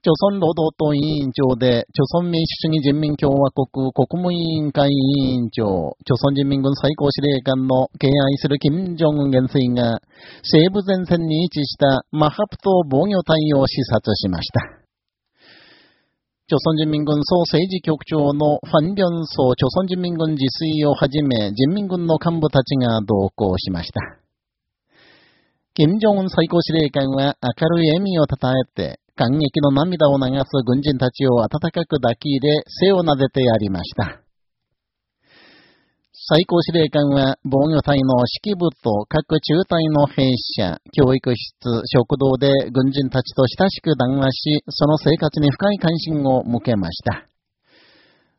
朝鮮労働党委員長で、朝鮮民主主義人民共和国国務委員会委員長、朝鮮人民軍最高司令官の敬愛する金正恩元帥が、西部前線に位置したマハプト防御隊を視察しました。朝鮮人民軍総政治局長のファン・ビョンソ朝鮮人民軍自炊をはじめ、人民軍の幹部たちが同行しました。金正恩最高司令官は明るい笑みをたたえて、感激の涙を流す軍人たちを温かく抱き入れ、背を撫でてやりました。最高司令官は防御隊の指揮部と各中隊の兵舎、教育室、食堂で軍人たちと親しく談話し、その生活に深い関心を向けました。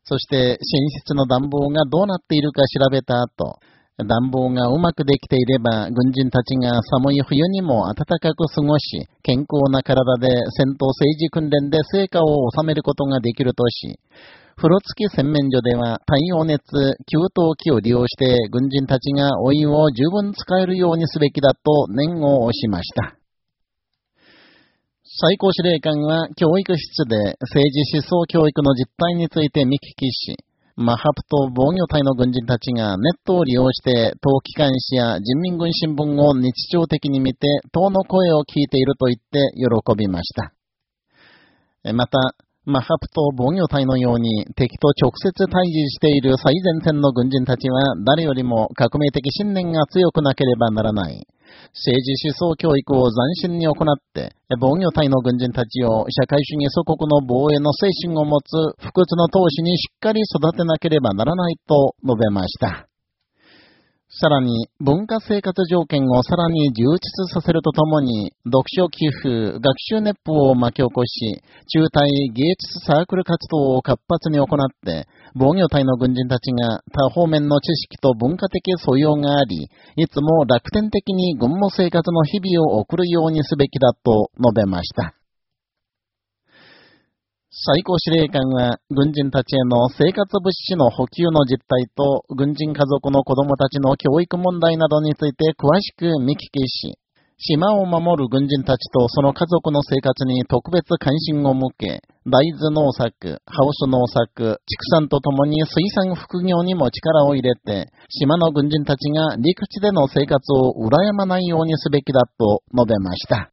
そして、寝室の暖房がどうなっているか調べた後、暖房がうまくできていれば、軍人たちが寒い冬にも暖かく過ごし、健康な体で戦闘政治訓練で成果を収めることができるとし、風呂付き洗面所では太陽熱、給湯器を利用して軍人たちがお湯を十分使えるようにすべきだと念を押しました。最高司令官は教育室で政治思想教育の実態について見聞きし、マハプと防御隊の軍人たちがネットを利用して党機関紙や人民軍新聞を日常的に見て党の声を聞いていると言って喜びました。また、マハプと防御隊のように敵と直接対峙している最前線の軍人たちは誰よりも革命的信念が強くなければならない。政治思想教育を斬新に行って、防御隊の軍人たちを社会主義祖国の防衛の精神を持つ不屈の闘志にしっかり育てなければならないと述べました。さらに、文化生活条件をさらに充実させるとともに、読書寄付、学習熱風を巻き起こし、中隊芸術サークル活動を活発に行って、防御隊の軍人たちが多方面の知識と文化的素養があり、いつも楽天的に軍務生活の日々を送るようにすべきだと述べました。最高司令官は、軍人たちへの生活物資の補給の実態と、軍人家族の子供たちの教育問題などについて詳しく見聞きし、島を守る軍人たちとその家族の生活に特別関心を向け、大豆農作、ハウス農作、畜産とともに水産副業にも力を入れて、島の軍人たちが陸地での生活を羨まないようにすべきだと述べました。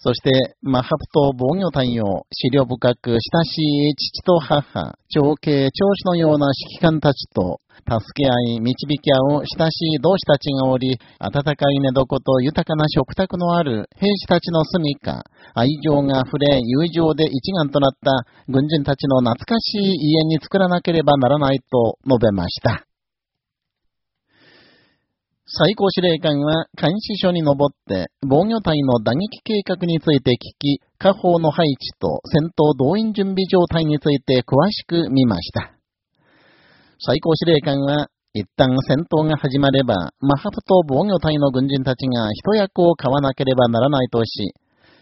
そして、マハプト防御隊を資料深く親しい父と母、長兄、長子のような指揮官たちと、助け合い、導き合う親しい同志たちがおり、温かい寝床と豊かな食卓のある兵士たちの住みか、愛情が溢れ、友情で一丸となった軍人たちの懐かしい家に作らなければならないと述べました。最高司令官は監視所に登って防御隊の打撃計画について聞き、下方の配置と戦闘動員準備状態について詳しく見ました。最高司令官は、一旦戦闘が始まれば、マハプト防御隊の軍人たちが一役を買わなければならないとし、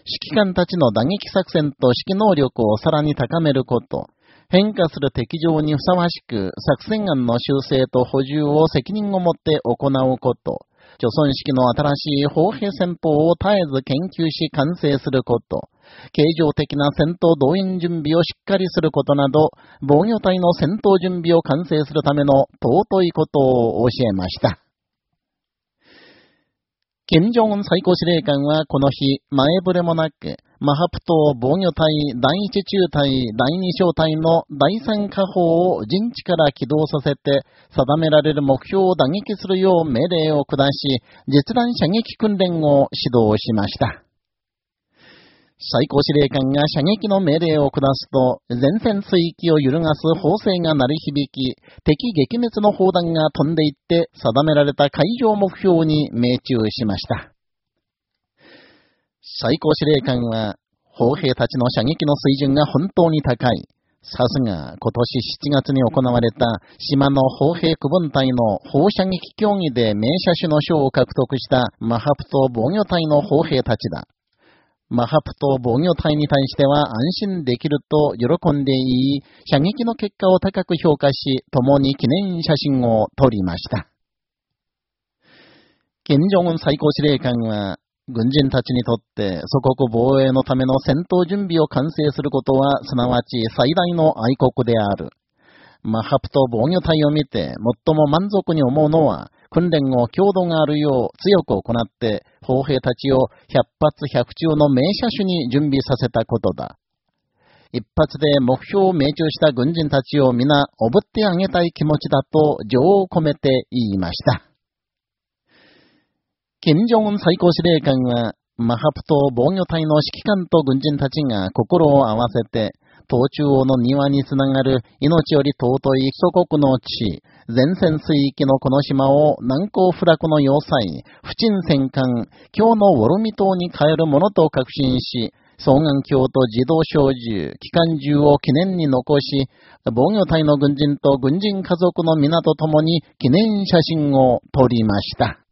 指揮官たちの打撃作戦と指揮能力をさらに高めること、変化する敵情にふさわしく作戦案の修正と補充を責任を持って行うこと、貯村式の新しい砲兵戦法を絶えず研究し完成すること、形状的な戦闘動員準備をしっかりすることなど、防御隊の戦闘準備を完成するための尊いことを教えました。金正恩最高司令官はこの日、前触れもなく、マハプト防御隊第一中隊第二小隊の第三火砲を陣地から起動させて、定められる目標を打撃するよう命令を下し、実弾射撃訓練を指導しました。最高司令官が射撃の命令を下すと、前線水域を揺るがす砲声が鳴り響き、敵撃滅の砲弾が飛んでいって、定められた海上目標に命中しました。最高司令官は、砲兵たちの射撃の水準が本当に高い。さすが、今年7月に行われた島の砲兵区分隊の砲射撃競技で名射手の賞を獲得したマハプト防御隊の砲兵たちだ。マハプト防御隊に対しては安心できると喜んでいい、射撃の結果を高く評価し、共に記念写真を撮りました。金正恩最高司令官は、軍人たちにとって祖国防衛のための戦闘準備を完成することは、すなわち最大の愛国である。マハプと防御隊を見て最も満足に思うのは、訓練を強度があるよう強く行って、砲兵たちを百発百中の名車種に準備させたことだ。一発で目標を命中した軍人たちを皆、おぶってあげたい気持ちだと情を込めて言いました。金正恩最高司令官は、マハプト防御隊の指揮官と軍人たちが心を合わせて、東中央の庭につながる命より尊い祖国の地、前線水域のこの島を難攻不落の要塞、不沈戦艦、今日のウォルミ島に変えるものと確信し、双眼鏡と自動小銃、機関銃を記念に残し、防御隊の軍人と軍人家族の皆と共に記念写真を撮りました。